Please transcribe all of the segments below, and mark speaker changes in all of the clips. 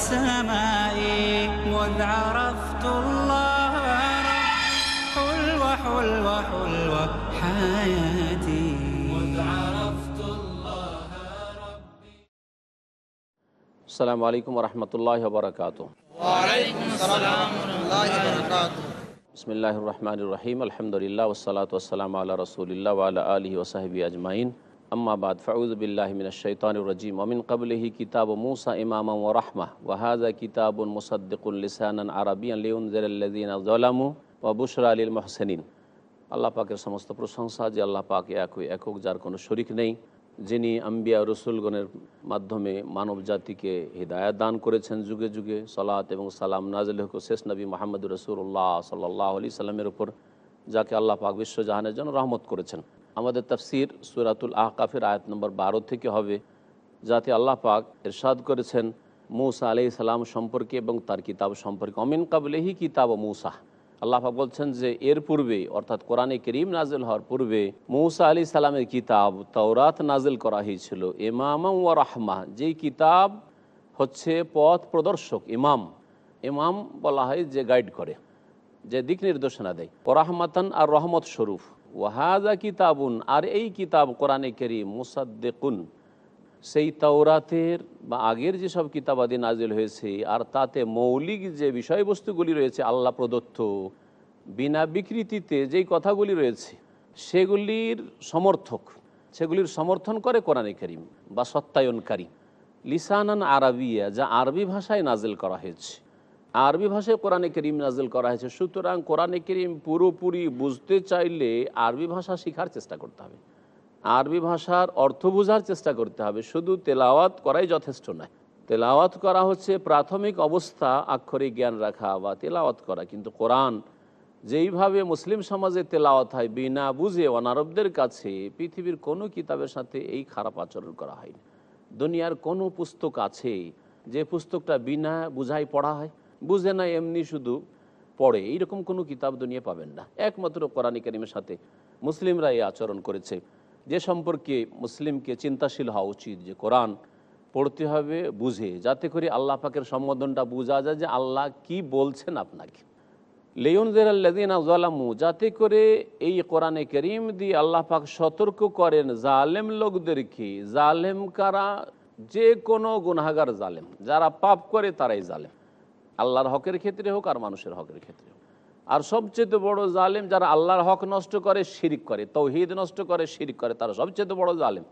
Speaker 1: السماء مذ عرفت الله حلو حلو حلو حياتي. السلام عليكم ورحمة الله وبركاته. وعليكم السلام ورحمة الله
Speaker 2: وبركاته. بسم الله الرحمن الرحيم. الحمد لله والصلاة والسلام على رسول الله وعلى آله وصحبه أجمعين. আম্মাবাদ ফাউজবিল্লাহ মিনাশাইতানুরজিম ওমিন কবলিহি কিতাব মুসা ইমাম ও রাহমা ওয়াহাজা কিতাবুন মুসাদ্দিকুল লিসানান আরবিয়ান লিউনজিরাল্লাযিন যালামু ওয়া বুশরা লিল মুহসিনিন আল্লাহ পাকের সমস্ত প্রশংসা যে আল্লাহ পাক এক একক, যার কোনো শরিক নেই, যিনি আম্বিয়া রসুলগণের মাধ্যমে মানব জাতিকে হৃদায়ত দান করেছেন যুগে যুগে। সলাত এবং সালাম নাজিল হুক শেষ নবী মোহাম্মদ রসুল্লাহ সাল্লাহ আলি সাল্লামের উপর, যাকে আল্লাহ পাক বিশ্বজাহানের জন্য রহমত করেছেন। আমাদের তফসির সুরাতুল আহকাফের আয়াত নম্বর বারো থেকে হবে, যাতে আল্লাহ পাক এরশাদ করেছেন মৌসা আলি সালাম সম্পর্কে এবং তার কিতাব সম্পর্কে। অমিন কাবলেহি কিতাব মৌসা। আল্লাহ পাক বলছেন যে, এর পূর্বে, অর্থাৎ কোরআনে করিম নাজিল হওয়ার পূর্বে, মৌসা আলী সালামের কিতাব তওরাত নাজিল করা হয়েছিল। ইমাম ও রাহমা, যেই কিতাব হচ্ছে পথ প্রদর্শক, ইমাম। ইমাম বলা হয় যে গাইড করে, যে দিক নির্দেশনা দেয়। ওরাহমাতান আর রহমত স্বরূপ। ওয়াহাজা কিতাবুন, আর এই কিতাব কোরআনে করিম, মুসাদ্দেকুন। সেই তাওরাতের বা আগের যেসব কিতাবাদি নাজিল হয়েছে, আর তাতে মৌলিক যে বিষয়বস্তুগুলি রয়েছে, আল্লাহ প্রদত্ত, বিনা বিকৃতিতে যেই কথাগুলি রয়েছে, সেগুলির সমর্থক, সেগুলির সমর্থন করে কোরআনে করিম বা সত্যায়নকারী। লিসানান আরবিয়া, যা আরবি ভাষায় নাজিল করা হয়েছে। আরবি ভাষায় কোরআনে করিম নাজিল করা হয়েছে। সুতরাং কোরআনে করিম পুরোপুরি বুঝতে চাইলে আরবি ভাষা শেখার চেষ্টা করতে হবে। আরবি ভাষার অর্থ বোঝার চেষ্টা করতে হবে। শুধু তেলাওয়াত করাই যথেষ্ট নয়। তেলাওয়াত করা হচ্ছে প্রাথমিক অবস্থা, আক্ষরিক জ্ঞান রাখা বা তেলাওয়াত করা। কিন্তু কোরআন যেইভাবে মুসলিম সমাজে তেলাওয়াত হয়, বিনা বুঝে অনারবদের কাছে পৃথিবীর কোনো কিতাবের সাথে এই খারাপ আচরণ করা হয়নি। দুনিয়ার কোনো পুস্তক আছে যে পুস্তকটা বিনা বুঝাই পড়া হয়? বুঝে না, এমনি শুধু পড়ে। এইরকম কোনো কিতাব দুনিয়া পাবেন না। একমাত্র কোরআন করিমের সাথে মুসলিমরা এই আচরণ করেছে। যে সম্পর্কে মুসলিমকে চিন্তাশীল হওয়া উচিত যে কোরআন পড়তে হবে, বুঝে। যাতে করে আল্লাহ পাকের সম্বোধনটা বোঝা যায় যে আল্লাহ কি বলছেন আপনাকে। লেয়ন জেরাল্লাদিন জালামু যাতে করে এই কোরআনে করিম দিয়ে আল্লাহ পাক সতর্ক করেন জালেম লোকদেরকে। জালেম কারা? যে কোনো গুনাগার জালেম। যারা পাপ করে তারাই জালেম। আল্লাহর হকের ক্ষেত্রে হোক আর মানুষের হকের ক্ষেত্রে হোক। আর সবচেয়ে বড় জালেম যারা আল্লাহর হক নষ্ট করে, শিরিক করে, তৌহিদ নষ্ট করে, শিরিক করে, তারা সবচেয়ে বড় জালেম।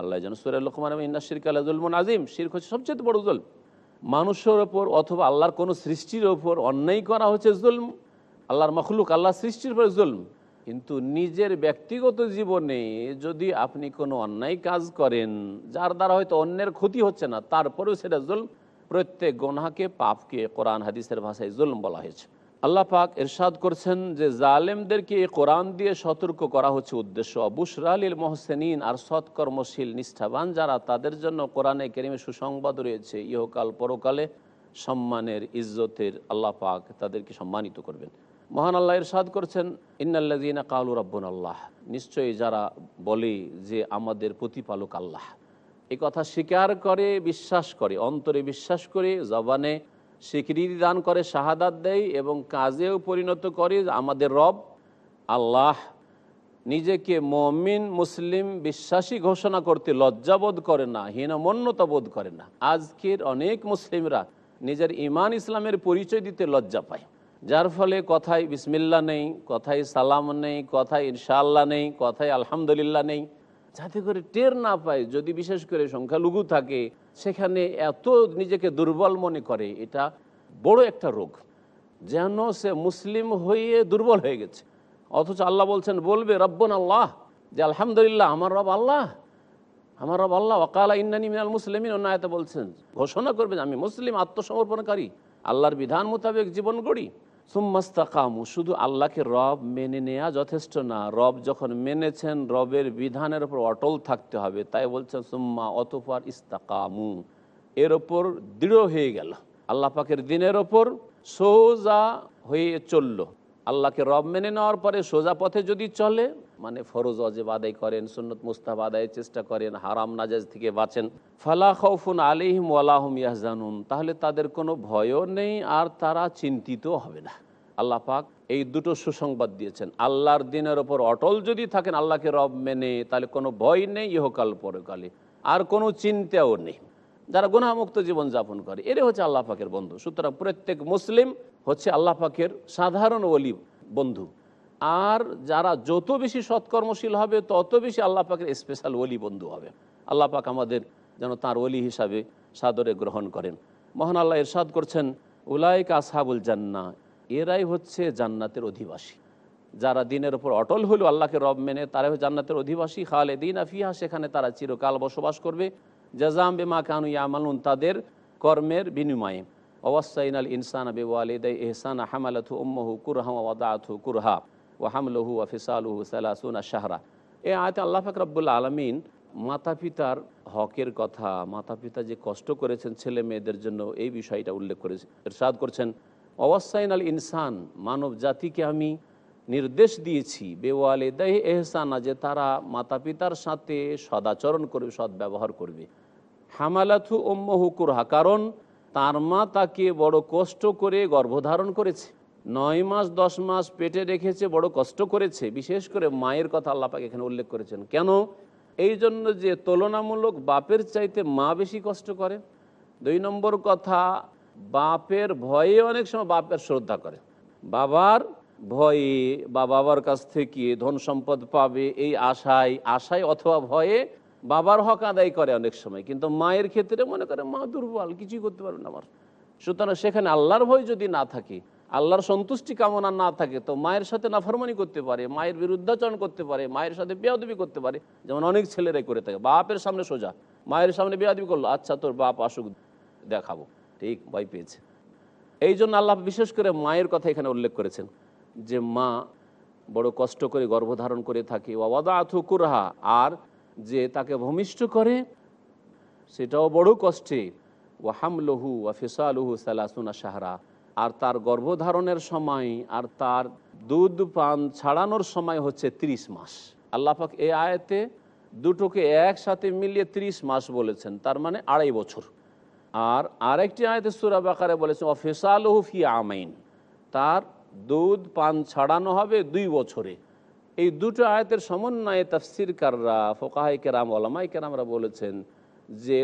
Speaker 2: আল্লাহ যেন সুরে লোকমান ইন্না শিরক আল্লাহ জুলমন আজিম শিরক হচ্ছে সবচেয়ে বড় জুল মানুষের ওপর অথবা আল্লাহর কোনো সৃষ্টির ওপর অন্যায় করা হচ্ছে জুলম। আল্লাহর মখলুক, আল্লাহ সৃষ্টির উপর জুলম। কিন্তু নিজের ব্যক্তিগত জীবনে যদি আপনি কোনো অন্যায় কাজ করেন, যার দ্বারা হয়তো অন্যের ক্ষতি হচ্ছে না, তারপরেও সেটা জুলম। প্রত্যেক গনাকে পাপকে কোরআন, হাদিসের ভাষায় জুলম বলা হয়েছে। আল্লাহ পাক এরশাদ করছেন যে জালেমদেরকে এই কোরআন দিয়ে সতর্ক করা হচ্ছে উদ্দেশ্য। বুশরালিল মহসেনিন আর সৎকর্মশীল, নিষ্ঠাবান যারা, তাদের জন্য কোরআনে কেরিমে সুসংবাদ রয়েছে। ইহকাল পরকালে সম্মানের, ইজ্জতের আল্লাহ পাক তাদেরকে সম্মানিত করবেন। মহান আল্লাহ ইরশাদ করছেন ইন্নাল্লাদিনা কালু রব্বন আল্লাহ নিশ্চয়ই যারা বলে যে আমাদের প্রতিপালক আল্লাহ। এই কথা স্বীকার করে, বিশ্বাস করে, অন্তরে বিশ্বাস করে, জবানে স্বীকৃতি দান করে, শাহাদাত দেয় এবং কাজেও পরিণত করে আমাদের রব। আল্লাহ নিজেকে মমিন, মুসলিম বিশ্বাসী ঘোষণা করতে লজ্জাবোধ করে না, হীনমন্যতা বোধ করে না। আজকের অনেক মুসলিমরা নিজের ইমান ইসলামের পরিচয় দিতে লজ্জা পায়। যার ফলে কথায় বিসমিল্লা নেই, কথায় সালাম নেই, কথায় ইনশাআল্লাহ নেই, কথায় আলহামদুলিল্লাহ নেই যাতে করে টের না পায়, যদি বিশেষ করে সংখ্যালঘু থাকে, সেখানে এত নিজেকে দুর্বল মনে করে, এটা বড় একটা রোগ। যেন সে মুসলিম হয়ে দুর্বল হয়ে গেছে। অথচ আল্লাহ বলছেন, বলবে, রব্বন আল্লাহ। যে, আলহামদুলিল্লাহ, আমার রব আল্লাহ। আমার রব আল্লাহ ওকালা ইন্নানি মিনাল মুসলিমিন। অন্য আয়তে বলছেন, ঘোষণা করবেন, আমি মুসলিম, আত্মসমর্পণকারী, আল্লাহর বিধান মোতাবেক জীবন গড়ি। সুম্মাস্তাকামু, শুধু আল্লাহকে রব মেনে নেয়া যথেষ্ট না। রব যখন মেনেছেন, রবের বিধানের ওপর অটল থাকতে হবে, তাই বলছেন, সুম্মা অতপর ইস্তাকামু। এর ওপর দৃঢ় হয়ে গেল। আল্লাহ পাকের দিনের ওপর সোজা হয়ে চলল। আল্লাহকে রব মেনে নেওয়ার পরে সোজা পথে যদি চলে মানে ফরজ অজেব আদায় করেন, সুন্নত মুস্তাব আদায়ের চেষ্টা করেন, হারাম নাজাজ থেকে বাঁচেন। ফালা খৌফুন আলিহিম ওয়ালাহম ইয়াহজানুন। তাহলে তাদের কোনো ভয়ও নেই আর তারা চিন্তিত হবে না। আল্লাহ পাক এই দুটো সুসংবাদ দিয়েছেন। আল্লাহর দিনের ওপর অটল যদি থাকেন, আল্লাহকে রব মেনে, তাহলে কোনো ভয় নেই ইহকাল পরকালে। আর কোনো চিন্তাও নেই। যারা গুণামুক্ত জীবন যাপন করে, এরে হচ্ছে আল্লাহ পাকের বন্ধু। সুতরাং প্রত্যেক মুসলিম হচ্ছে আল্লাহ পাকের সাধারণ ওলি বন্ধু। আর যারা যত বেশি সৎকর্মশীল হবে, তত বেশি আল্লাহ পাকের স্পেশাল ওলি বন্ধু হবে। আল্লাহ পাক আমাদের যেন তার ওলি হিসাবে সাদরে গ্রহণ করেন। মহান আল্লাহ ইরশাদ করছেন, উলাইক আসহাবুল জান্না, এরাই হচ্ছে জান্নাতের অধিবাসী। যারা দিনের উপর অটল হলো আল্লাহকে রব মেনে তারা জান্নাতের অধিবাসী। খালে দিন আফিয়া সেখানে তারা চিরকাল বসবাস করবে। জাজাম বেমা কানু ইয়ামালুন, তাদের কর্মের বিনিময়ে। অবস্থাইন আল ইনসান আবে ওয়ালিদাই এহসান হামালাথু উম্মহু কুরহা ওয়াদাথু কুরহা। ও হামলহু আফিসালহু সালাসুনা শাহরা। এ আয়তে আল্লাহ ফাকরাবুল আলমিন মাতা পিতার হকের কথা মাতা পিতা যে কষ্ট করেছেন ছেলে মেয়েদের জন্য এই বিষয়টা উল্লেখ করেছে এরশাদ করছেন অবস্থাইন আল ইনসান, মানব জাতিকে আমি নির্দেশ দিয়েছি বেওয়ালে দেহ এহসানা, যে তারা মাতা পিতার সাথে সদাচরণ করবে, সদ্ব্যবহার করবে। হামালাথু ওম্মহু কুরহা, কারণ তার মা তাকে বড় কষ্ট করে গর্ভধারণ করেছে। নয় মাস, দশ মাস পেটে রেখেছে, বড় কষ্ট করেছে। বিশেষ করে মায়ের কথা আল্লাপাক এখানে উল্লেখ করেছেন। কেন? এই জন্য যে তুলনামূলক বাপের চাইতে মা বেশি কষ্ট করে। দুই নম্বর কথা, বাপের ভয়ে অনেক সময় বাপের শ্রদ্ধা করে। বাবার ভয়ে বা বাবার কাছ থেকে ধন সম্পদ পাবে এই আশায় আশায় অথবা ভয়ে বাবার হক আদায় করে অনেক সময়। কিন্তু মায়ের ক্ষেত্রে মনে করে, মা দুর্বল, কিছুই করতে পারবে না আমার। সুতরাং সেখানে আল্লাহর ভয় যদি না থাকে আল্লাহর সন্তুষ্টি কামনা না থাকে, তো মায়ের সাথে নাফরমানি করতে পারে, মায়ের বিরুদ্ধাচরণ করতে পারে, মায়ের সাথে বেয়াদবি করতে পারে। যেমন অনেক ছেলেরাই করে থাকে, বাপের সামনে সোজা, মায়ের সামনে বেয়াদবি করল আচ্ছা তোর বাপ আসুক, দেখাবো। ঠিক, ভয় পেয়েছে। এই জন্য আল্লাহ বিশেষ করে মায়ের কথা এখানে উল্লেখ করেছেন, যে মা বড় কষ্ট করে গর্ভধারণ করে থাকে কুরহা, আর যে তাকে ভূমিষ্ঠ করে, সেটাও বড় কষ্টে ও হামলহু ও ফিসালহু সালাসুনা সাহারা আর তার গর্ভধারণের সময় আর তার দুধ পান ছাড়ানোর সময় হচ্ছে ৩০ মাস। আল্লাপাক এই আয়তে দুটোকে একসাথে মিলিয়ে ৩০ মাস বলেছেন, তার মানে আড়াই বছর। আর আরেকটি আয়তে সুরা বাকারে বলেছেন অফিসালহু ফি আমাইন তার দুধ পান ছাড়ানো হবে দুই বছরে। এই দুটো আয়াতের সমন্বয়ে তাফসির কাররা, ফোকাহাই কেরাম, ওলামাই কেরামরা বলেছেন যে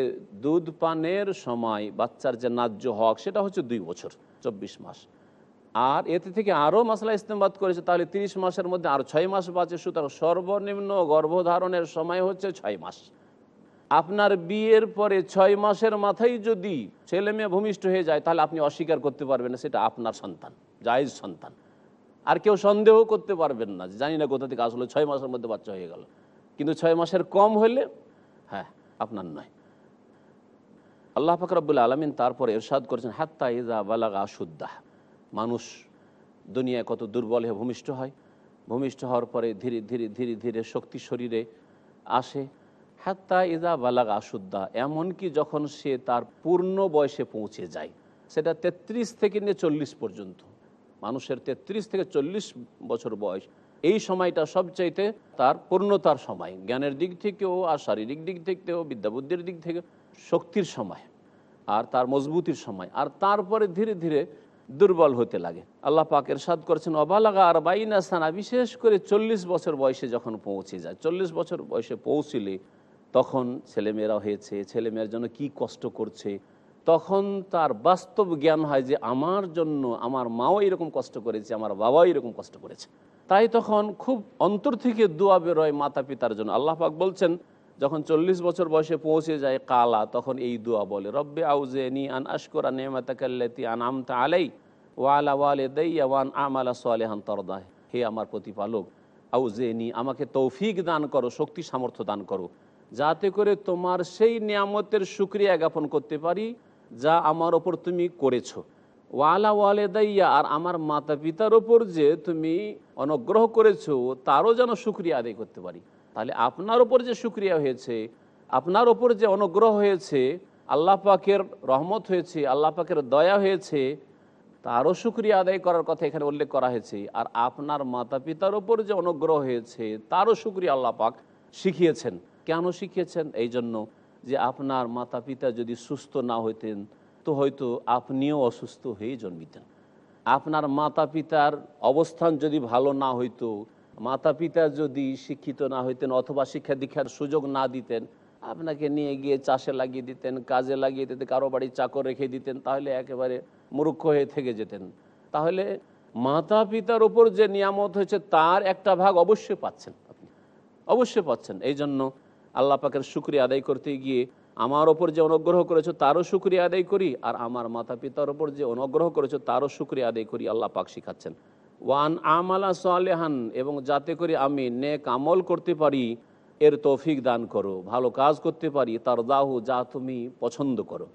Speaker 2: দুধ পানের সময় বাচ্চার যে ন্যায্য হক, সেটা হচ্ছে দুই বছর। চব্বিশ মাস। আর এতে থেকে আরও মশলা ইস্তেমবাদ করেছে, তাহলে তিরিশ মাসের মধ্যে আর ছয় মাস বাঁচে। সুতরাং সর্বনিম্ন গর্ভধারণের সময় হচ্ছে ছয় মাস। আপনার বিয়ের পরে ছয় মাসের মাথায় যদি ছেলে মেয়ে ভূমিষ্ঠ হয়ে যায়, তাহলে আপনি অস্বীকার করতে পারবেন না, সেটা আপনার সন্তান, জায়েজ সন্তান। আর কেউ সন্দেহ করতে পারবেন না জানি না কোথা থেকে আসলে, ছয় মাসের মধ্যে বাচ্চা হয়ে গেল। কিন্তু ছয় মাসের কম হলে হ্যাঁ আপনার নয়। আল্লাহ ফাকরাবুল আলমিন তারপরে এরশাদ করেছেন, হাত্তা ইজা বালাগা সুদ্দাহ মানুষ দুনিয়ায় কত দুর্বল হয়ে ভূমিষ্ঠ হয়। ভূমিষ্ঠ হওয়ার পরে ধীরে ধীরে ধীরে ধীরে শক্তি শরীরে আসে। হাত্তা ইজা বালাগা সুদ্দা এমনকি যখন সে তার পূর্ণ বয়সে পৌঁছে যায়, সেটা ৩৩ থেকে নিয়ে চল্লিশ পর্যন্ত। মানুষের ৩৩ থেকে চল্লিশ বছর বয়স। এই সময়টা সবচাইতে তার পূর্ণতার সময়। জ্ঞানের দিক থেকেও আর শারীরিক দিক থেকেও, বিদ্যাবুদ্ধির দিক থেকে শক্তির সময়, আর তার মজবুতির সময়, আর তারপরে ধীরে ধীরে দুর্বল হতে লাগে। আল্লাহ পাকের সাদ করেছেন, অবালাগা আর বাইনা সানা বিশেষ করে চল্লিশ বছর বয়সে যখন পৌঁছে যায়, চল্লিশ বছর বয়সে পৌঁছলে তখন ছেলেমেয়েরা হয়েছে, ছেলেমেয়ের জন্য কি কষ্ট করছে, তখন তার বাস্তব জ্ঞান হয় যে, আমার জন্য আমার মাও এরকম কষ্ট করেছে, আমার বাবাও এরকম কষ্ট করেছে। তাই তখন খুব অন্তর থেকে দোয়া বেরোয় মাতা পিতার জন্য। আল্লাহ পাক বলছেন যখন চল্লিশ বছর বয়সে পৌঁছে যায় কালা, তখন এই দোয়া বলে, রব্বে আউজে নি আন আশকরা নেমাতাকাল্লাতি আন আমতা আলাই ওয়ালা ওয়ালে দইয়া ওয়ান আমালা সোয়ালেহান তরদাহ। হে আমার প্রতিপালক আউজে নি আমাকে তৌফিক দান করো, শক্তি সামর্থ্য দান করো, যাতে করে তোমার সেই নিয়ামতের সুক্রিয়া জ্ঞাপন করতে পারি, যা আমার ওপর তুমি করেছ। ওয়ালা ওয়ালে দাইয়া আর আমার মাতা পিতার ওপর যে তুমি অনুগ্রহ করেছ, তারও যেন সুক্রিয়া আদায় করতে পারি। তাহলে আপনার ওপর যে সুক্রিয়া হয়েছে, আপনার ওপর যে অনুগ্রহ হয়েছে, আল্লাহ পাকের রহমত হয়েছে, আল্লাহ পাকের দয়া হয়েছে, তারও সুক্রিয়া আদায় করার কথা এখানে উল্লেখ করা হয়েছে। আর আপনার মাতা পিতার ওপর যে অনুগ্রহ হয়েছে, তারও সুক্রিয়া আল্লাহ পাক শিখিয়েছেন। কেন শিখিয়েছেন? এই জন্য যে আপনার মাতা পিতা যদি সুস্থ না হইতেন, তো হয়তো আপনিও অসুস্থ হয়ে জন্মিতেন। আপনার মাতা পিতার অবস্থান যদি ভালো না হইতো মাতা পিতা যদি শিক্ষিত না হইতেন অথবা শিক্ষা দীক্ষার সুযোগ না দিতেন, আপনাকে নিয়ে গিয়ে চাষে লাগিয়ে দিতেন, কাজে লাগিয়ে দিতেন, কারও বাড়ি চাকর রেখে দিতেন, তাহলে একেবারে মূর্খ হয়ে থেকে যেতেন। তাহলে মাতা পিতার ওপর যে নিয়ামত হয়েছে, তার একটা ভাগ অবশ্যই পাচ্ছেন আপনি। অবশ্যই পাচ্ছেন। এই জন্য আল্লাহ পাকের শুক্রিয়া আদায় করতে গিয়ে আমার ওপর যে অনুগ্রহ করেছ, তারও শুক্রিয়া আদায় করি, আর আমার মাতা পিতার ওপর যে অনুগ্রহ করেছ, তারও শুক্রিয়া আদায় করি আল্লাহ পাক শিখাচ্ছেন। ওয়ান আমালা সালেহান, এবং যাতে করে আমি নেক আমল করতে পারি, এর তৌফিক দান করো, ভালো কাজ করতে পারি তার দাহু যা তুমি পছন্দ করো।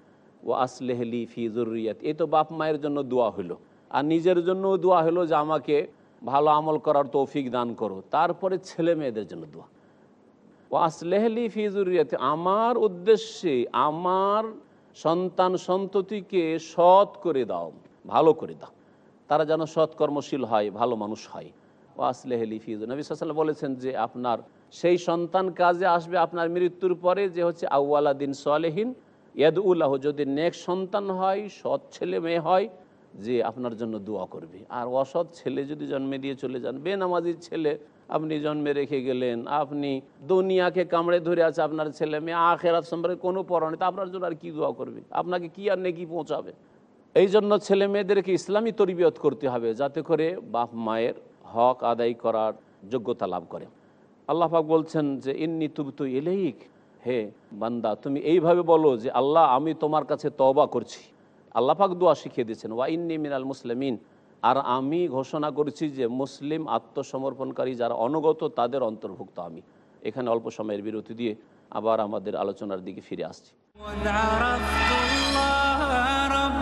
Speaker 2: ও আসলেহলি ফি জরুরিয়াত এই তো বাপ মায়ের জন্য দোয়া হলো আর নিজের জন্য দোয়া হলো যে আমাকে ভালো আমল করার তৌফিক দান করো, তারপরে ছেলে মেয়েদের জন্য দোয়া। ও আসলেহলি ফি জরুরিয়াত আমার উদ্দেশ্যে আমার সন্তান সন্ততিকে সৎ করে দাও, ভালো করে দাও। তারা যেন সৎ কর্মশীল হয়, ভালো মানুষ হয়। ও আসলেহলি ফিজ নবী সাল্লাম বলেছেন যে আপনার সেই সন্তান কাজে আসবে আপনার মৃত্যুর পরে যে হচ্ছে আউ্লাদিন সোয়ালেহীন ইয়াদউল্লাহ যদি নেক সন্তান হয়, সৎ ছেলে মেয়ে হয়, যে আপনার জন্য দোয়া করবে। আর অসৎ ছেলে যদি জন্মে দিয়ে চলে যান, বেনামাজির ছেলে আপনি জন্মে রেখে গেলেন, আপনি দুনিয়াকে কামড়ে ধরে আছে আপনার ছেলে মেয়ে, আখেরাত সম্পর্কে কোনো পড়া নেই তা আপনার জন্য আর কি দোয়া করবে? আপনাকে কি আর নেকি পৌঁছাবে? এই জন্য ছেলে মেয়েদেরকে ইসলামী তরবিয়ত করতে হবে যাতে করে বাপ মায়ের হক আদায় করার যোগ্যতা লাভ করে। আল্লাহ পাক বলছেন যে, ইন্নি তুবতু এলেইক হে বান্দা, তুমি এইভাবে বলো যে, আল্লাহ, আমি তোমার কাছে তওবা করছি। আল্লাহ পাক দোয়া শিখিয়ে দিয়েছেন, ওয়া ইন্নি মিনাল মুসলিমিন। আর আমি ঘোষণা করছি যে, মুসলিম আত্মসমর্পণকারী যারা অনুগত, তাদের অন্তর্ভুক্ত আমি। এখানে অল্প সময়ের বিরতি দিয়ে আবার আমাদের আলোচনার দিকে ফিরে আসছি।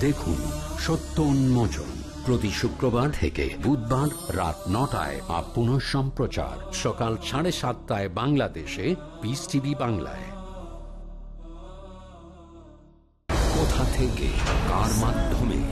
Speaker 3: দেখুন সত্য উন্মোচন প্রতি শুক্রবার থেকে বুধবার রাত নটায় আর পুনঃ সম্প্রচার সকাল সাড়ে সাতটায় বাংলাদেশে পিস টিভি বাংলায়। কোথা থেকে, কার মাধ্যমে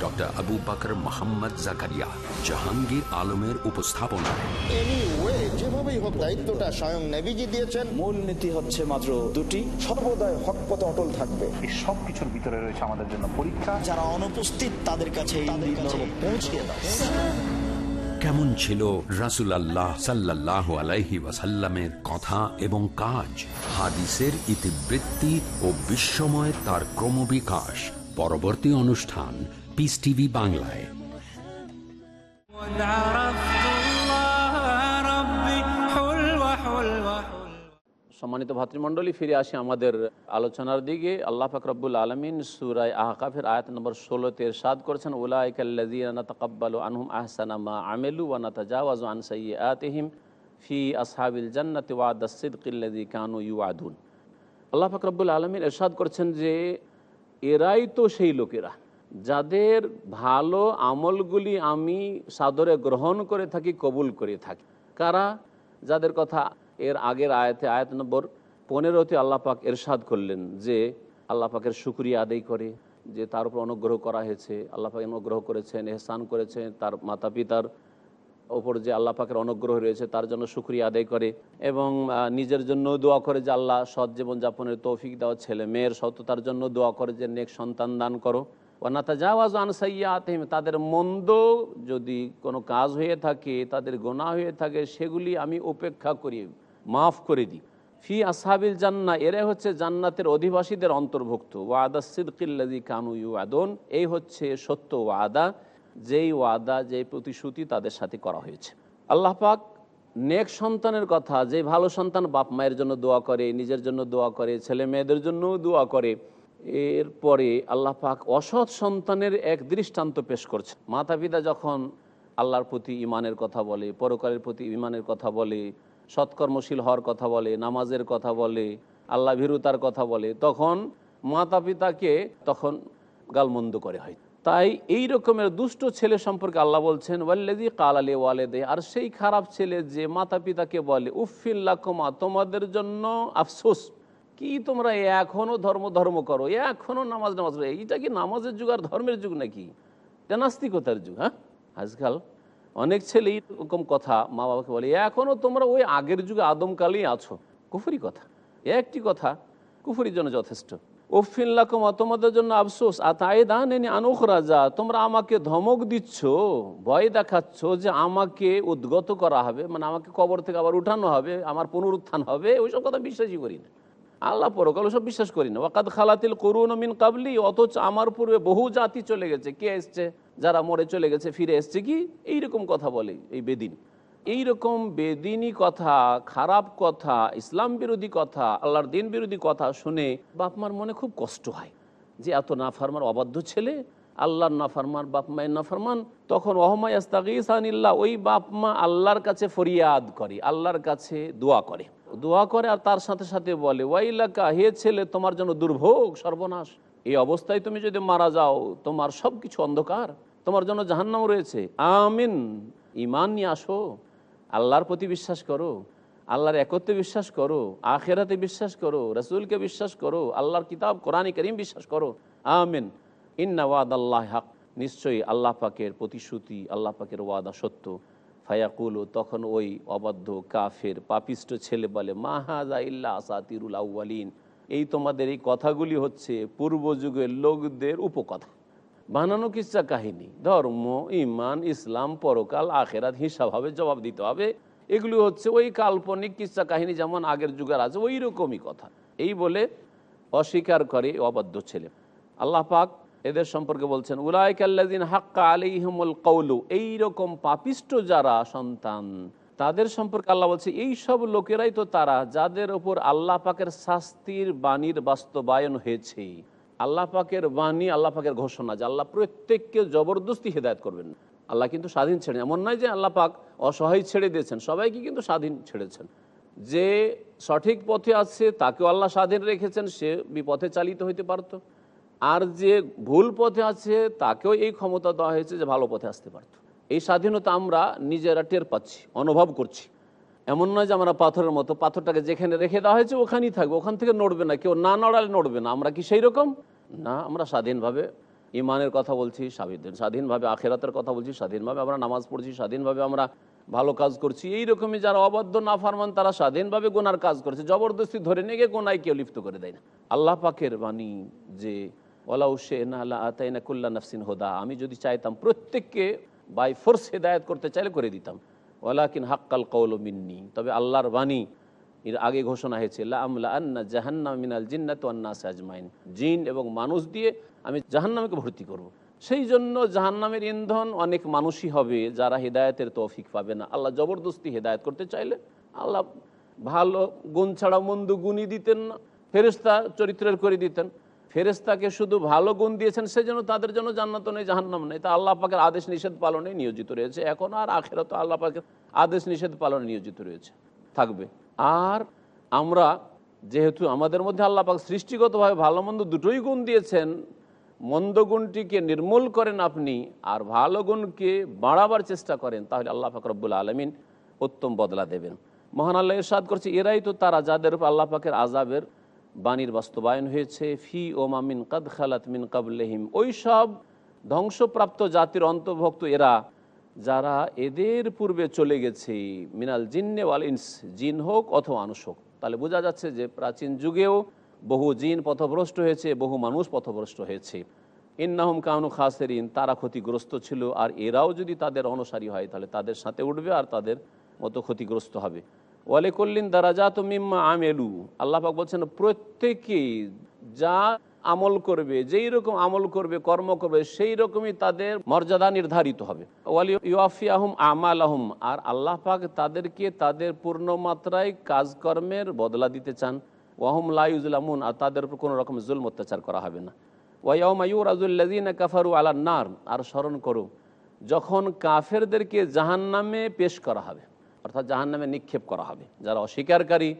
Speaker 3: ডক্টর আবু বকর মোহাম্মদ জাকারিয়া জাহাঙ্গীর আলমের উপস্থাপনায়
Speaker 4: এনিওয়ে যেভাবেই হোক দায়িত্বটা স্বয়ং নেভিজি দিয়েছেন।
Speaker 5: মূল নীতি হচ্ছে মাত্র দুটি।
Speaker 6: সর্বদাই হক পথে অটল থাকবে।
Speaker 7: এই সব কিছুর ভিতরে রয়েছে আমাদের জন্য পরীক্ষা।
Speaker 5: যারা অনুপস্থিত তাদের কাছে পৌঁছে দাও।
Speaker 3: কেমন ছিল রাসুল আল্লাহ সাল্লাহ আলাইহি ওয়াসাল্লামের কথা এবং কাজ? হাদিসের ইতিবৃত্তি ও বিশ্বময় তার ক্রমবিকাশ। পরবর্তী অনুষ্ঠান পিস টিভি বাংলায়
Speaker 2: সম্মানিত ভাতৃমণ্ডলী, ফিরে আসি আমাদের আলোচনার দিকে। আল্লাহ ফাকরাবুল আলমিন সুরাই আহকাফের আয়াত নম্বর ষোলো তের সাদ করেছেন ওলাকাল আনহুম আহসানামা আমেলু ওয়ানা তাজাওয়াজ আন আতহিম ফি আসহাবিল জান্নাত ওয়াদাসিদ কিল্লাজি কানু ইউ আদুন আল্লাহ ফাকরাবুল আলমিন এরশাদ করছেন যে, এরাই তো সেই লোকেরা। যাদের ভালো আমলগুলি আমি সাদরে গ্রহণ করে থাকি, কবুল করে থাকি। কারা? যাদের কথা এর আগের আয়াতে, আয়াত নম্বর পনেরোতে আল্লাহ পাক এরশাদ করলেন যে, আল্লাহ পাকের শুক্রিয়া আদায় করে, যে তার উপর অনুগ্রহ করা হয়েছে, আল্লাহ পাক অনুগ্রহ করেছেন, এহসান করেছেন, তার মাতা পিতার ওপর যে আল্লাহ পাকের অনুগ্রহ রয়েছে, তার জন্য শুক্রিয়া আদায় করে এবং নিজের জন্য দোয়া করে যে আল্লাহ সৎ জীবনযাপনের তৌফিক দেওয়া ছেলে মেয়ের সততার জন্য দোয়া করে যে নেক সন্তান দান করো। ওনাতা যাওয়াজ আনসাইয়াতিম তাদের মন্দ যদি কোনো কাজ হয়ে থাকে, তাদের গোনা হয়ে থাকে, সেগুলি আমি উপেক্ষা করি, মাফ করে দিই। ফি আসহাবিল জান্না, এরাই হচ্ছে জান্নাতের অধিবাসীদের অন্তর্ভুক্ত। ওয়াদা সিদ্কিল্লাদি কানু ইউ আদন এই হচ্ছে সত্য ওয়াদা, যেই ওয়াদা, যেই প্রতিশ্রুতি তাদের সাথে করা হয়েছে। আল্লাহ পাক নেক সন্তানের কথা, যে ভালো সন্তান বাপ মায়ের জন্য দোয়া করে, নিজের জন্য দোয়া করে, ছেলে মেয়েদের জন্যও দোয়া করে এরপরে আল্লাহ পাক অসৎ সন্তানের এক দৃষ্টান্ত পেশ করছে মাতা পিতা যখন আল্লাহর প্রতি ইমানের কথা বলে, পরকালের প্রতি ইমানের কথা বলে, সৎকর্মশীল হওয়ার কথা বলে, নামাজের কথা বলে, আল্লাহ ভীরুতার কথা বলে, তখন মাতা পিতাকে তখন গালমন্দ করে হয়। তাই এই রকমের দুষ্ট ছেলে সম্পর্কে আল্লাহ বলছেন ওয়াল্লেদি কাল আলী ওয়ালেদে আর সেই খারাপ ছেলে যে মাতা পিতাকে বলে উফিল্লাকুমা তোমাদের জন্য আফসোস। কি তোমরা এখনও ধর্ম ধর্ম করো? এখনও নামাজ নামাজ। এইটা কি নামাজের যুগ আর ধর্মের যুগ নাকি? এটা নাস্তিকতার যুগ হ্যাঁ? আজকাল অনেক ছেলে এরকম কথা মা বাবাকে বলে, এখনও তোমরা ওই আগের যুগে আদমকালেই আছো। কুফুরি কথা। একটি কথা, কুফুরির জন্য যথেষ্ট। ওফিল্লাকুমা তোমাদের জন্য আফসোস আর তাই দান এনে আনুখ রাজা তোমরা আমাকে ধমক দিচ্ছ, ভয় দেখাচ্ছ যে আমাকে উদ্গত করা হবে মানে আমাকে কবর থেকে আবার উঠানো হবে, আমার পুনরুত্থান হবে, ওইসব কথা বিশ্বাসই করি না। আল্লাহ পরকাল সব বিশ্বাস করি না। ওয়াকাদ খালাতিল করুন মিন কাবলি, অথচ আমার পূর্বে বহু জাতি চলে গেছে। কে এসছে? যারা মরে চলে গেছে, ফিরে এসছে কি? এইরকম কথা বলে এই বেদিন। এইরকম বেদিনী কথা, খারাপ কথা, ইসলাম বিরোধী কথা, আল্লাহর দিন বিরোধী কথা শুনে বাপমার মনে খুব কষ্ট হয় যে এত নাফারমার অবাধ্য ছেলে, আল্লাহর নাফারমান, বাপ মায়ের নাফারমান, তখন ওহমায়াস্তাগিসানিল্লাহ ওই বাপ মা আল্লাহর কাছে ফরিয়াদ করে, আল্লাহর কাছে দোয়া করে। দোয়া করে আর তার সাথে সাথে বলে, ওয়াইলাকা, হে ছেলে, তোমার জন্য দুর্ভোগ, সর্বনাশ। এই অবস্থায় তুমি যদি মারা যাও, তোমার সব কিছু অন্ধকার, তোমার জন্য জাহান্নাম রয়েছে। আমিন। ইমান নিয়ে আসো। আল্লাহর প্রতি বিশ্বাস করো। আল্লাহর একত্রে বিশ্বাস করো। আখেরাতে বিশ্বাস করো। রসুলকে বিশ্বাস করো। আল্লাহর কিতাব, কোরআন করিম বিশ্বাস করো। আমিন। ইন্না ওয়াদ আল্লাহ হাক। নিশ্চয়ই আল্লাহ পাকের প্রতিশ্রুতি, আল্লাহ পাকের ওয়াদা সত্য। ফায়াকুল, তখন ওই অবাধ্য কাফের, পাপিষ্ট ছেলে বলে, মাহাজা ইল্লা আসাতিরুল আউ্বালিন এই তোমাদের এই কথাগুলি হচ্ছে পূর্ব যুগের লোকদের উপকথা। বানানো কিসা কাহিনী? ধর্ম ইমান ইসলাম, পরকাল, আখেরাত, হিসাব জবাব দিতে হবে। এগুলি হচ্ছে ওই কাল্পনিক কিসা কাহিনী, যেমন আগের যুগের আছে ওই রকমই কথা। এই বলে অস্বীকার করে অবাধ্য ছেলে। আল্লাহ পাক এদের সম্পর্কে বলছেন উলাইকাল্লাদিন হাক্কা আলিহমুল কৌলু এইরকম পাপিষ্ট যারা সন্তান, তাদের সম্পর্কে আল্লাহ বলছে, এই সব লোকেরাই তো তারা যাদের ওপর আল্লাহ পাকের শাস্তির বাণীর বাস্তবায়ন হয়েছে। আল্লাহ পাকের বাণী, আল্লাহ পাকের ঘোষণা, যে আল্লাহ প্রত্যেককে জবরদস্তি হেদায়ত করবেন। আল্লাহ কিন্তু স্বাধীন ছেড়ে, এমন নয় যে আল্লাহ পাক অসহায় ছেড়ে দিয়েছেন, সবাইকে কিন্তু স্বাধীন ছেড়েছেন। যে সঠিক পথে আছে, তাকেও আল্লাহ স্বাধীন রেখেছেন, সে বিপথে চালিত হইতে পারতো। আর যে ভুল পথে আছে, তাকেও এই ক্ষমতা দেওয়া হয়েছে যে ভালো পথে আসতে পারতো। এই স্বাধীনতা আমরা নিজেরা টের পাচ্ছি, অনুভব করছি। এমন নয় যে আমরা পাথরের মতো, পাথরটাকে যেখানে রেখে দেওয়া হয়েছে ওখানেই থাকবে, ওখান থেকে নড়বে না, কেউ না নড়ালে নড়বে না। আমরা কি সেই রকম? না, আমরা স্বাধীনভাবে ইমানের কথা বলছি, স্বাধীন স্বাধীনভাবে আখেরাতের কথা বলছি, স্বাধীনভাবে আমরা নামাজ পড়ছি, স্বাধীনভাবে আমরা ভালো কাজ করছি। এই রকমই যারা অবাধ্য না ফারমান তারা স্বাধীনভাবে গোনার কাজ করছে। জবরদস্তি ধরে নিয়ে গিয়ে গোনায় কেউ লিপ্ত করে দেয় না। আল্লাহ পাকের বাণী যে ওলা উসে না আতাইনা কুল্লা নফসিন হোদা। আমি যদি চাইতাম প্রত্যেককে বাই ফোর্স হেদায়ত করতে চাইলে করে দিতাম। ওলা কিন হাক্কাল কৌল মিন্নি। তবে আল্লাহর বাণী এর আগে ঘোষণা হয়েছে লামলা আন্না জাহান্না মিনাল জিন্নাত আন্নাস আজমাইন। জিন এবং মানুষ দিয়ে আমি জাহান্নামকে ভর্তি করব। সেই জন্য জাহান্নামের ইন্ধন অনেক মানুষই হবে যারা হেদায়তের তৌফিক পাবে না। আল্লাহ জবরদস্তি হেদায়ত করতে চাইলে আল্লাহ ভালো গুণ ছাড়া মন্দ গুণই দিতেন না। ফেরেস্তা চরিত্রের করে দিতেন। ফেরেস্তাকে শুধু ভালো গুণ দিয়েছেন, সেজন্য তাদের জন্য জান্নাত নেই, জাহান্নাম নেই। তা আল্লাহ পাকের আদেশ নিষেধ পালনে নিয়োজিত রয়েছে। এখন আর আখেরা তো আল্লাহ পাকের আদেশ নিষেধ পালনে নিয়োজিত রয়েছে। থাকবে। আর আমরা যেহেতু আমাদের মধ্যে আল্লাহ পাক সৃষ্টিগতভাবে ভালো মন্দ দুটোই গুণ দিয়েছেন, মন্দ গুণটিকে নির্মূল করেন আপনি আর ভালো গুণকে বাড়াবার চেষ্টা করেন, তাহলে আল্লাহ পাক রব্বুল আলমিন উত্তম বদলা দেবেন। মহান আল্লাহ ইরশাদ করছে, এরাই তো তারা যাদের উপর আল্লাহ পাকের আজাবের বাণীর বাস্তবায়ন হয়েছে, ফি ও মামিন কাদ খালাত মিন কাবলেহিম। ওই সব ধ্বংসপ্রাপ্ত জাতির অন্তর্ভুক্ত এরা, যারা এদের পূর্বে চলে গেছে, মিনাল জিন্নে ওয়াল জিন হোক অথবা মানুষ হোক। তাহলে বোঝা যাচ্ছে যে প্রাচীন যুগেও বহু জিন পথভ্রষ্ট হয়েছে, বহু মানুষ পথভ্রষ্ট হয়েছে। ইন্নাহম কানু খাসেরিন, তারা ক্ষতিগ্রস্ত ছিল, আর এরাও যদি তাদের অনুসারী হয়, তাহলে তাদের সাথে উঠবে আর তাদের মতো ক্ষতিগ্রস্ত হবে। ওয়ালে কল্লিন দারাজা তো মিম্মা আমেলু। আল্লাহাক বলছেন, প্রত্যেকে যা আমল করবে, যেই রকম আমল করবে, কর্ম করবে, সেই রকমই তাদের মর্যাদা নির্ধারিত হবে। ওয়ালি ইউফি আহম আমাল আহম আর আল্লাহ পাক তাদেরকে তাদের পূর্ণ মাত্রায় কাজকর্মের বদলা দিতে চান। ওয়াহম লাইজুলামুন আর তাদের উপর কোনো রকম জুল অত্যাচার করা হবে না। ওয়াইমায়ুরাজুল্লাজিনা কাফারু আলার নার। আর স্মরণ করো, যখন কাফেরদেরকে জাহান্নামে পেশ করা হবে অর্থাৎ জাহান্নামে নিক্ষেপ করা হবে। যারা অস্বীকারী,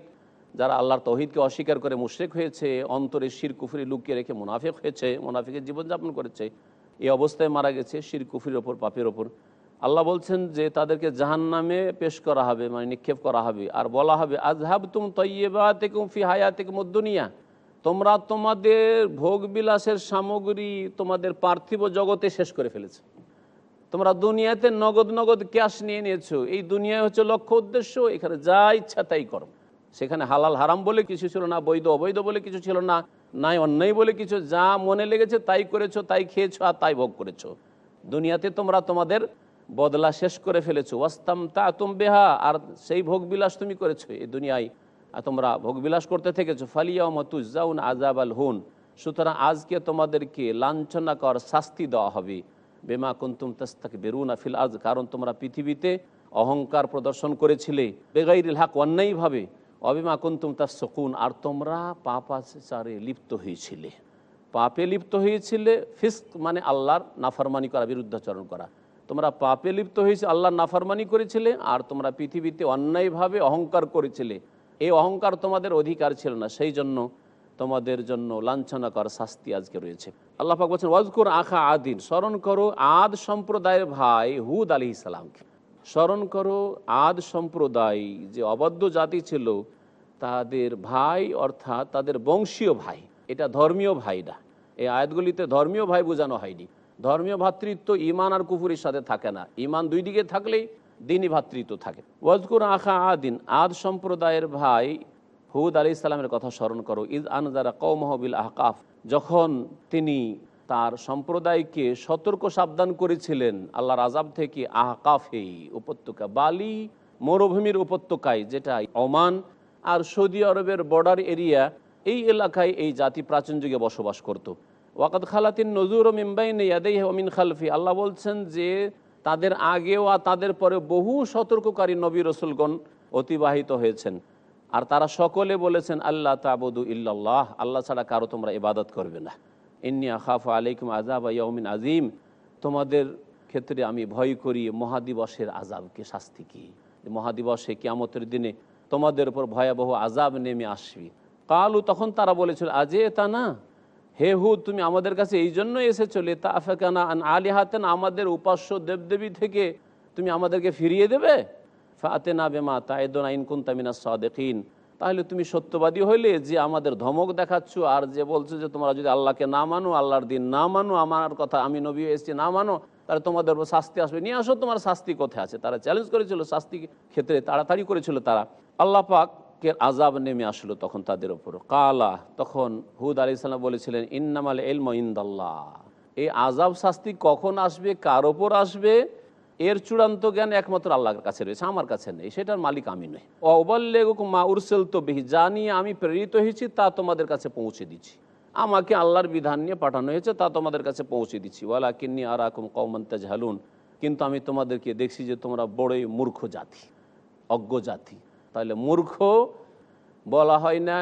Speaker 2: যারা আল্লাহর তহিদকে অস্বীকার করে মুশ্রেক হয়েছে, অন্তরে শির কুফরি লুকিয়ে রেখে মুনাফিক হয়েছে, মুনাফিকের জীবনযাপন করেছে, এই অবস্থায় মারা গেছে শির কুফরির ওপর, পাপের ওপর। আল্লাহ বলছেন যে তাদেরকে জাহান্নামে পেশ করা হবে মানে নিক্ষেপ করা হবে। আর বলা হবে আজহাব তুম তৈবা থেকে ফি হায়া তোমরা তোমাদের ভোগ বিলাসের সামগ্রী তোমাদের পার্থিব জগতে শেষ করে ফেলেছে। তোমরা দুনিয়াতে নগদ নগদ ক্যাশ নিয়ে নিয়েছো। এই দুনিয়ায় হচ্ছে লক্ষ্য উদ্দেশ্য, এখানে যা ইচ্ছা তাই করো। সেখানে হালাল হারাম বলে কিছু ছিল না, বৈধ অবৈধ বলে কিছু ছিল না, নাই অন্যায় বলে কিছু যা মনে লেগেছে তাই করেছ, তাই খেয়েছো আর তাই ভোগ করেছ। দুনিয়াতে তোমরা তোমাদের বদলা শেষ করে ফেলেছো। ওয়াস্তাম তা তুম বেহা, আর সেই ভোগবিলাস তুমি করেছ এই দুনিয়ায়। আর তোমরা ভোগবিলাস করতে থেকেছো। ফালিয়া মতুজাউন আজাব আল হুন। সুতরাং আজকে তোমাদেরকে লাঞ্ছনা লাঞ্ছনাকর শাস্তি দেওয়া হবে। বেমা কুন্তুম তাস্তাকে বেরুনা ফিল আজ কারণ তোমরা পৃথিবীতে অহংকার প্রদর্শন করেছিলে। বেগাইরিল হাক, অন্যায়ভাবে। অবিমা কুন্তুম তার শকুন আর তোমরা পাপাচারে লিপ্ত হয়েছিলে। পাপে লিপ্ত হয়েছিলে, ফিস্ক মানে আল্লাহর নাফারমানি করা, বিরুদ্ধাচরণ করা। তোমরা পাপে লিপ্ত হয়েছে, আল্লাহর নাফারমানি করেছিলে, আর তোমরা পৃথিবীতে অন্যায়ভাবে অহংকার করেছিলে। এই অহংকার তোমাদের অধিকার ছিল না, সেই জন্য তোমাদের জন্য লাঞ্ছনাকর শাস্তি আজকে রয়েছে। আল্লাহ পাক বলছেন, ওয়াজকুর আখা আদিন, স্মরণ করো আদ সম্প্রদায়ের ভাই হুদ আলি ইসালামকে স্মরণ করো আদ সম্প্রদায় যে অবদ্ধ জাতি ছিল, তাদের ভাই অর্থাৎ তাদের বংশীয় ভাই। এটা ধর্মীয় ভাই না এই আয়াতগুলিতে ধর্মীয় ভাই বোঝানো হয়নি। ধর্মীয় ভাতৃত্ব ইমান আর কুফুরির সাথে থাকে না। ইমান দুই দিকে থাকলেই দিনই ভাতৃত্ব থাকে। ওয়াজকুর আখা আদিন, আদ সম্প্রদায়ের ভাই হুদ আলি ইসলামের কথা স্মরণ করো। ইদ আনজারা কৌমহবিল আহকাফ। যখন তিনি তার সম্প্রদায়কে সতর্ক সাবধান করেছিলেন, আল্লাহর আজাব থেকে আহকাফে উপত্যকা বালি, মরুভূমির উপত্যকায়, যেটা ওমান আর সৌদি আরবের বর্ডার এরিয়া, এই এলাকায় এই জাতি প্রাচীন যুগে বসবাস করত। ওয়াকাত খালাতিন নজুর ও মিম্বাইন ইয়াদেই অমিন খালফি। আল্লাহ বলছেন যে, তাদের আগেও আর তাদের পরে বহু সতর্ককারী নবী রসুলগণ অতিবাহিত হয়েছেন। আর তারা সকলে বলেছেন আল্লাহ তাবুদু ইল্লাল্লাহ আল্লাহ ছাড়া কারও তোমরা ইবাদত করবে না। ইন্নি আখাফ আলাইকুম আজাব ইয়মিন আজিম তোমাদের ক্ষেত্রে আমি ভয় করি মহাদিবসের আজাবকে শাস্তি কি? মহাদিবসে কিয়ামতের দিনে তোমাদের উপর ভয়াবহ আজাব নেমে আসবি। কালু, তখন তারা বলেছিল, আজে তা না। হে হু তুমি আমাদের কাছে এই জন্য এসেছ। তা আফেকানা আলি হাতেন আমাদের উপাস্য দেবদেবী থেকে তুমি আমাদেরকে ফিরিয়ে দেবে? ফাতে না বেমা তাইদন আইন কুন্তামিনা সাদেকিন। তাহলে তুমি সত্যবাদী হইলে যে আমাদের ধমক দেখাচ্ছ আর যে বলছো যে তোমরা যদি আল্লাহকে না মানো, আল্লাহর দিন না মানো, আমার কথা আমি নবী এসেছি না মানো, তাহলে তোমাদের শাস্তি আসবে। নিয়ে আসো, তোমার শাস্তি কোথায় আছে? তারা চ্যালেঞ্জ করেছিল, শাস্তি ক্ষেত্রে তাড়াতাড়ি করেছিল তারা। আল্লাহ পাকের আজাব নেমে আসলো তখন তাদের ওপর কালা, তখন হুদ আলি সাল্লাম বলেছিলেন, ইন্নামাল এলম ইন্দাল্লাহ। এই আজাব শাস্তি কখন আসবে, কার ওপর আসবে? এর চূড়ান্ত জ্ঞান একমাত্র আল্লাহর কাছে রয়েছে, আমার কাছে নেই, সেটার মালিক আমি নই। অবল্লেগুক মা উরসেল তো বিহি, যা নিয়ে আমি প্রেরিত হয়েছি, তা তোমাদের কাছে পৌঁছে দিচ্ছি। আমাকে আল্লাহর বিধান নিয়ে পাঠানো হয়েছে, তা তোমাদের কাছে পৌঁছে দিচ্ছি। ওয়ালা কিন্নি আর আকুম কৌমন্তাজ হালুন কিন্তু আমি তোমাদেরকে দেখছি যে তোমরা বড়ই মূর্খ জাতি, অজ্ঞ জাতি। তাহলে মূর্খ বলা হয় না,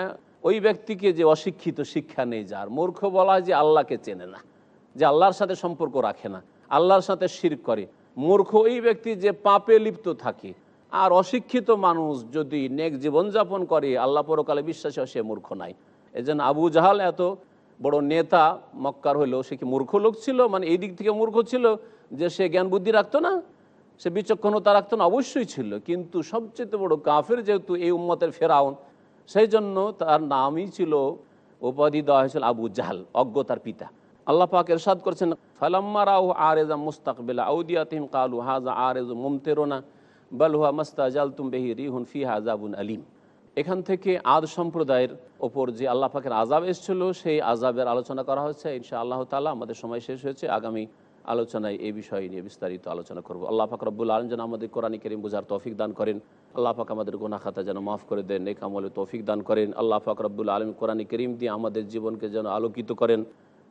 Speaker 2: ওই ব্যক্তিকে যে অশিক্ষিত শিক্ষা নেই যার, মূর্খ বলা হয় যে আল্লাহকে চেনে না, যে আল্লাহর সাথে সম্পর্ক রাখে না, আল্লাহর সাথে শির করে। মূর্খ ওই ব্যক্তি যে পাপে লিপ্ত থাকে। আর অশিক্ষিত মানুষ যদি নেক জীবনযাপন করে, আল্লাহ পরকালে বিশ্বাসী সে মূর্খ নাই। এই জন্য আবু জাহাল এত বড় নেতা মক্কার হইলেও সে কি মূর্খ লোক ছিল? মানে এই দিক থেকে মূর্খ ছিল যে সে জ্ঞান বুদ্ধি রাখতো না? সে বিচক্ষণতা রাখতো না? অবশ্যই ছিল। কিন্তু সবচেয়ে বড় কাফের যেহেতু এই উম্মতের ফেরাউন, সেই জন্য তার নামই ছিল, উপাধি দেওয়া হয়েছিল আবু জাহাল অজ্ঞতার পিতা। আল্লাহ পাক এরশাদ করছেন, ফালাম্মা রাউ আরেজা মুস্তাকবিলা আউদিয়াতিম কালু, হাজা আরেজ মুমতেরোনা বালহুয়া মাস্তা জালতুম বেহি রিহুন ফি হাজাবুন আলিম। এখান থেকে আদ সম্প্রদায়ের ওপর যে আল্লাহ পাকের আজাব এসেছিল, সেই আজাবের আলোচনা করা হচ্ছে ইনশা আল্লাহ তালা আমাদের সময় শেষ হয়েছে। আগামী আলোচনায় এই বিষয় নিয়ে বিস্তারিত আলোচনা করব। আল্লাহ পাক রব্বুল আলম যেন আমাদের কোরআন করিম বোঝার তৌফিক দান করেন। আল্লাহ পাক আমাদের গোনা খাতা যেন মাফ করে দেন, নেক আমলে তৌফিক দান করেন। আল্লাহ পাক রব্বুল আলম কোরআন করিম দিয়ে আমাদের জীবনকে যেন আলোকিত করেন।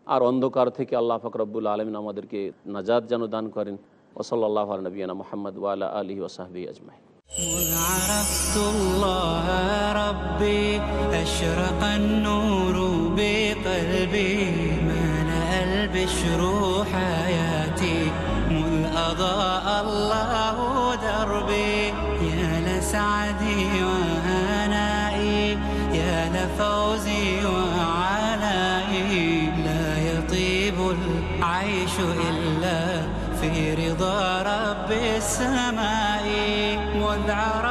Speaker 2: আর অন্ধকার থেকে আল্লাহ পাক রব্বুল আলমিন আমাদেরকে নাজাদ যেন দান করেন ওসল্লাহ নবীনা মোহাম্মদ ওয়ালা আলী ওসাহাবি আজমাই
Speaker 1: مذ عرفت الله ربي أشرق النور بقلبي ملأ البشر حياتي مذ أضاء الله دربي السماء مذ عرفت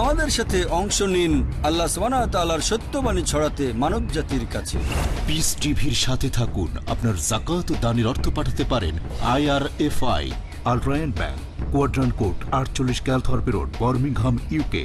Speaker 8: আমাদের সাথে অংশ নিন আল্লাহ তালার সত্যবাণী ছড়াতে মানব জাতির কাছে
Speaker 9: পিস টিভির সাথে থাকুন। আপনার জাকাত দানের অর্থ পাঠাতে পারেন I Al Rayan bank quadrant court আটচল্লিশ Calthorpe road, Birmingham UK